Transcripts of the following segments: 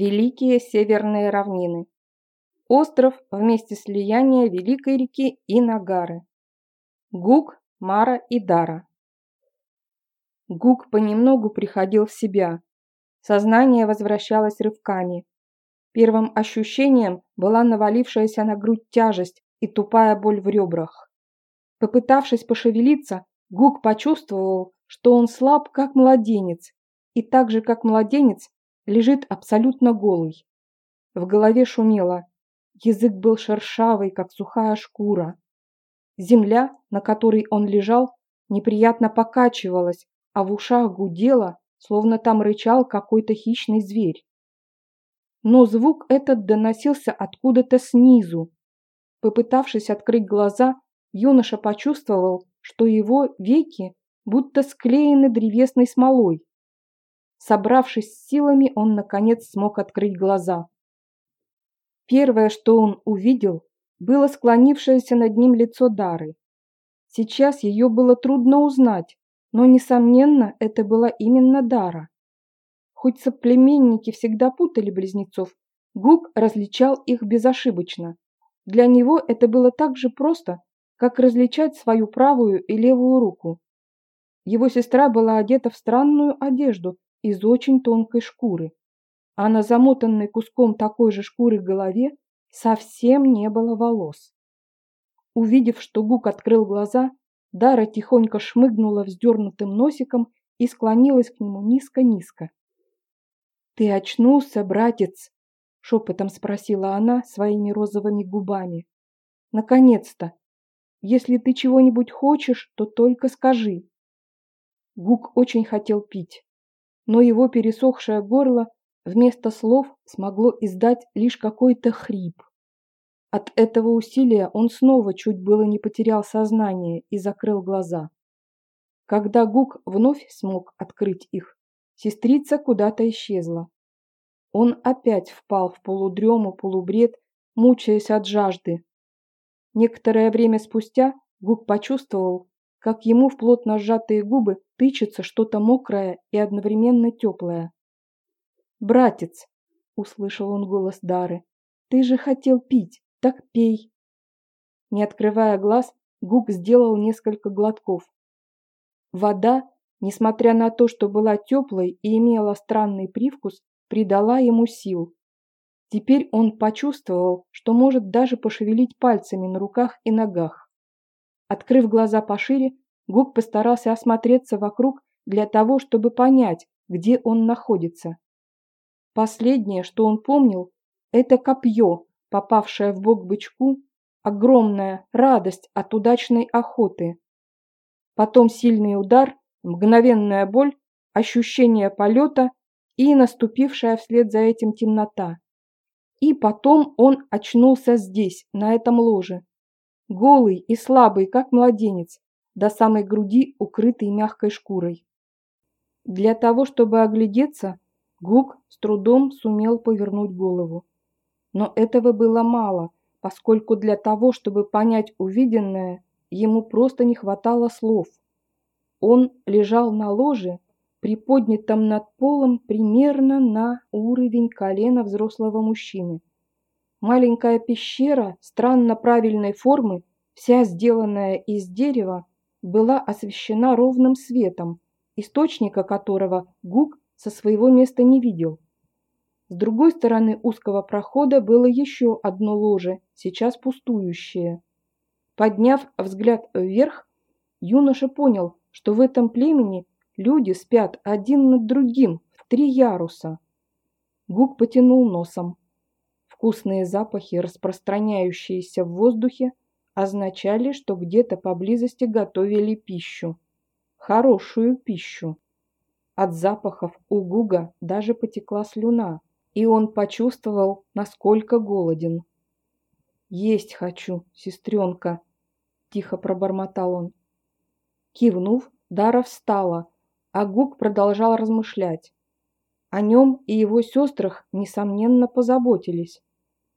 Великие северные равнины. Остров вместе слияния Великой реки и Нагары. Гук, Мара и Дара. Гук понемногу приходил в себя. Сознание возвращалось рывками. Первым ощущением была навалившаяся на грудь тяжесть и тупая боль в ребрах. Попытавшись пошевелиться, Гук почувствовал, что он слаб, как младенец, и так же, как младенец, лежит абсолютно голый. В голове шумело, язык был шершавый, как сухая шкура. Земля, на которой он лежал, неприятно покачивалась, а в ушах гудело, словно там рычал какой-то хищный зверь. Но звук этот доносился откуда-то снизу. Попытавшись открыть глаза, юноша почувствовал, что его веки будто склеены древесной смолой. Собравшись силами, он, наконец, смог открыть глаза. Первое, что он увидел, было склонившееся над ним лицо Дары. Сейчас ее было трудно узнать, но, несомненно, это была именно Дара. Хоть соплеменники всегда путали близнецов, Гук различал их безошибочно. Для него это было так же просто, как различать свою правую и левую руку. Его сестра была одета в странную одежду из очень тонкой шкуры, а на замотанной куском такой же шкуры голове совсем не было волос. Увидев, что Гук открыл глаза, Дара тихонько шмыгнула вздернутым носиком и склонилась к нему низко-низко. «Ты очнулся, братец?» — шепотом спросила она своими розовыми губами. «Наконец-то! Если ты чего-нибудь хочешь, то только скажи». Гук очень хотел пить, но его пересохшее горло вместо слов смогло издать лишь какой-то хрип. От этого усилия он снова чуть было не потерял сознание и закрыл глаза. Когда Гук вновь смог открыть их, Сестрица куда-то исчезла. Он опять впал в полудрему, полубред, мучаясь от жажды. Некоторое время спустя Гук почувствовал, как ему в плотно сжатые губы тычется что-то мокрое и одновременно теплое. «Братец!» — услышал он голос Дары. «Ты же хотел пить, так пей!» Не открывая глаз, Гук сделал несколько глотков. Вода несмотря на то, что была теплой и имела странный привкус, придала ему сил. Теперь он почувствовал, что может даже пошевелить пальцами на руках и ногах. Открыв глаза пошире, Гук постарался осмотреться вокруг для того, чтобы понять, где он находится. Последнее, что он помнил, это копье, попавшее в бок бычку, огромная радость от удачной охоты. Потом сильный удар, мгновенная боль, ощущение полета и наступившая вслед за этим темнота. И потом он очнулся здесь, на этом ложе. Голый и слабый, как младенец, до самой груди, укрытый мягкой шкурой. Для того, чтобы оглядеться, Гук с трудом сумел повернуть голову. Но этого было мало, поскольку для того, чтобы понять увиденное, ему просто не хватало слов. Он лежал на ложе, приподнятом над полом примерно на уровень колена взрослого мужчины. Маленькая пещера странно правильной формы, вся сделанная из дерева, была освещена ровным светом, источника которого Гук со своего места не видел. С другой стороны узкого прохода было еще одно ложе, сейчас пустующее. Подняв взгляд вверх, юноша понял, что в этом племени люди спят один над другим в три яруса. Гук потянул носом. Вкусные запахи, распространяющиеся в воздухе, означали, что где-то поблизости готовили пищу. Хорошую пищу. От запахов у Гуга даже потекла слюна, и он почувствовал, насколько голоден. «Есть хочу, сестренка», – тихо пробормотал он. Кивнув, Дара встала, а Гук продолжал размышлять. О нем и его сестрах, несомненно, позаботились.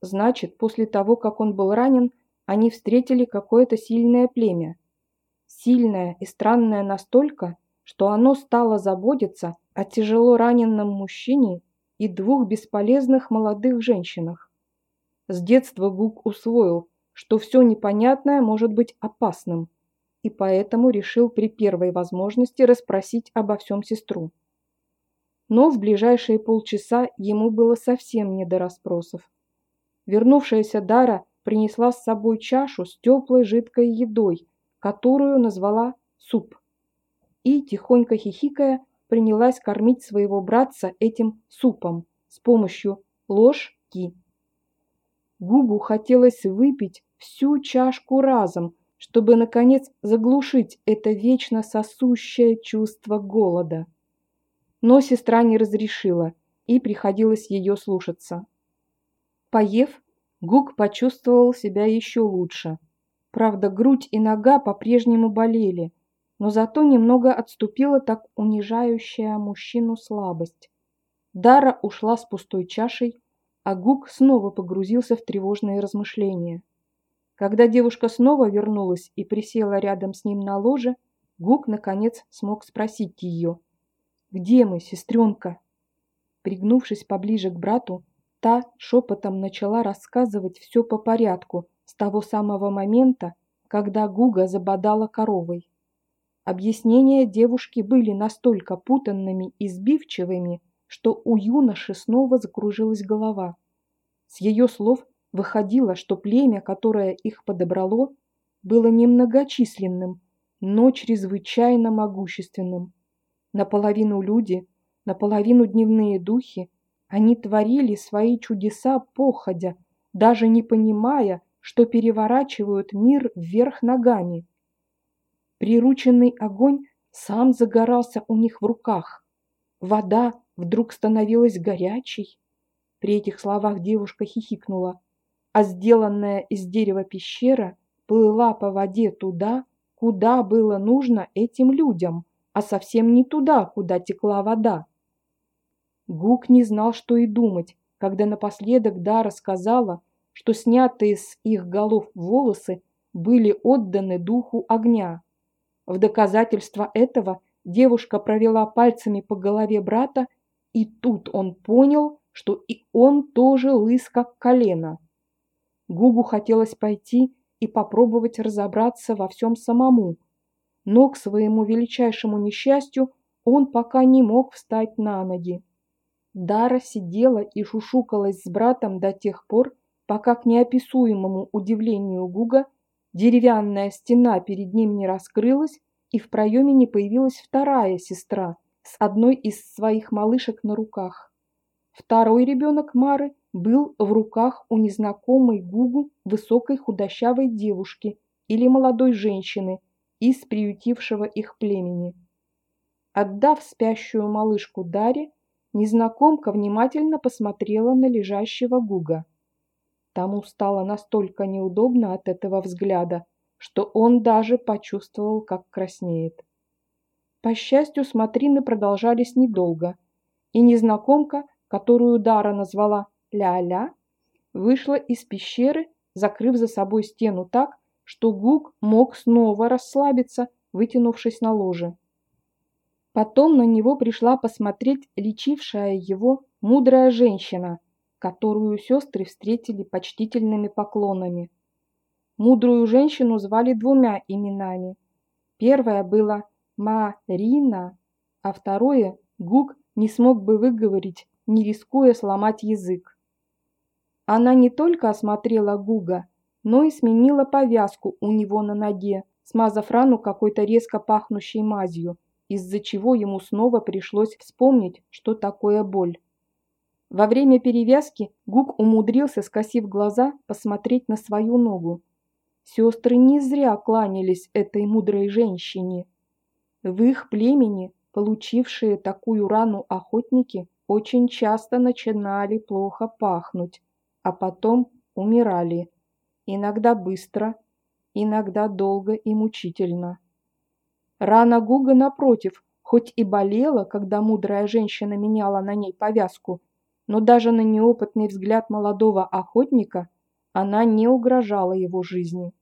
Значит, после того, как он был ранен, они встретили какое-то сильное племя. Сильное и странное настолько, что оно стало заботиться о тяжело раненном мужчине и двух бесполезных молодых женщинах. С детства Гук усвоил, что все непонятное может быть опасным, и поэтому решил при первой возможности расспросить обо всем сестру. Но в ближайшие полчаса ему было совсем не до расспросов. Вернувшаяся Дара принесла с собой чашу с теплой жидкой едой, которую назвала суп. И, тихонько хихикая, принялась кормить своего братца этим супом с помощью ложки. Гугу хотелось выпить всю чашку разом, чтобы, наконец, заглушить это вечно сосущее чувство голода. Но сестра не разрешила, и приходилось ее слушаться. Поев, Гук почувствовал себя еще лучше. Правда, грудь и нога по-прежнему болели, но зато немного отступила так унижающая мужчину слабость. Дара ушла с пустой чашей, а Гук снова погрузился в тревожные размышления. Когда девушка снова вернулась и присела рядом с ним на ложе, Гук, наконец, смог спросить ее. «Где мы, сестренка?» Пригнувшись поближе к брату, та шепотом начала рассказывать все по порядку с того самого момента, когда Гуга забодала коровой. Объяснения девушки были настолько путанными и сбивчивыми, что у юноши снова закружилась голова. С ее слов выходило, что племя, которое их подобрало, было немногочисленным, но чрезвычайно могущественным. Наполовину люди, наполовину дневные духи, они творили свои чудеса походя, даже не понимая, что переворачивают мир вверх ногами. Прирученный огонь сам загорался у них в руках. Вода вдруг становилась горячей. При этих словах девушка хихикнула, а сделанная из дерева пещера плыла по воде туда, куда было нужно этим людям, а совсем не туда, куда текла вода. Гук не знал, что и думать, когда напоследок Дара сказала, что снятые с их голов волосы были отданы духу огня. В доказательство этого девушка провела пальцами по голове брата и тут он понял, что и он тоже лыс как колено. Гугу хотелось пойти и попробовать разобраться во всем самому, но к своему величайшему несчастью он пока не мог встать на ноги. Дара сидела и шушукалась с братом до тех пор, пока к неописуемому удивлению Гуга деревянная стена перед ним не раскрылась и в проеме не появилась вторая сестра, с одной из своих малышек на руках. Второй ребенок Мары был в руках у незнакомой Гугу высокой худощавой девушки или молодой женщины из приютившего их племени. Отдав спящую малышку Даре, незнакомка внимательно посмотрела на лежащего Гуга. Тому стало настолько неудобно от этого взгляда, что он даже почувствовал, как краснеет. По счастью, смотрины продолжались недолго, и незнакомка, которую Дара назвала Ля-Ля, вышла из пещеры, закрыв за собой стену так, что Гук мог снова расслабиться, вытянувшись на ложе. Потом на него пришла посмотреть лечившая его мудрая женщина, которую сестры встретили почтительными поклонами. Мудрую женщину звали двумя именами. Первое было Марина, а второе Гук не смог бы выговорить, не рискуя сломать язык. Она не только осмотрела Гуга, но и сменила повязку у него на ноге, смазав рану какой-то резко пахнущей мазью, из-за чего ему снова пришлось вспомнить, что такое боль. Во время перевязки Гук умудрился, скосив глаза, посмотреть на свою ногу. Сестры не зря кланялись этой мудрой женщине. В их племени, получившие такую рану охотники, очень часто начинали плохо пахнуть, а потом умирали. Иногда быстро, иногда долго и мучительно. Рана Гуга, напротив, хоть и болела, когда мудрая женщина меняла на ней повязку, но даже на неопытный взгляд молодого охотника она не угрожала его жизни.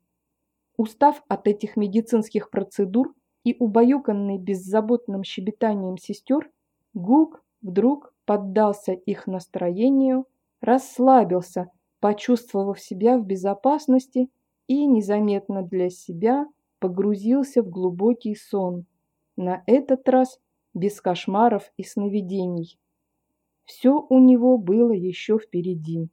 Устав от этих медицинских процедур, и убаюканный беззаботным щебетанием сестер, Гук вдруг поддался их настроению, расслабился, почувствовав себя в безопасности и незаметно для себя погрузился в глубокий сон, на этот раз без кошмаров и сновидений. Все у него было еще впереди.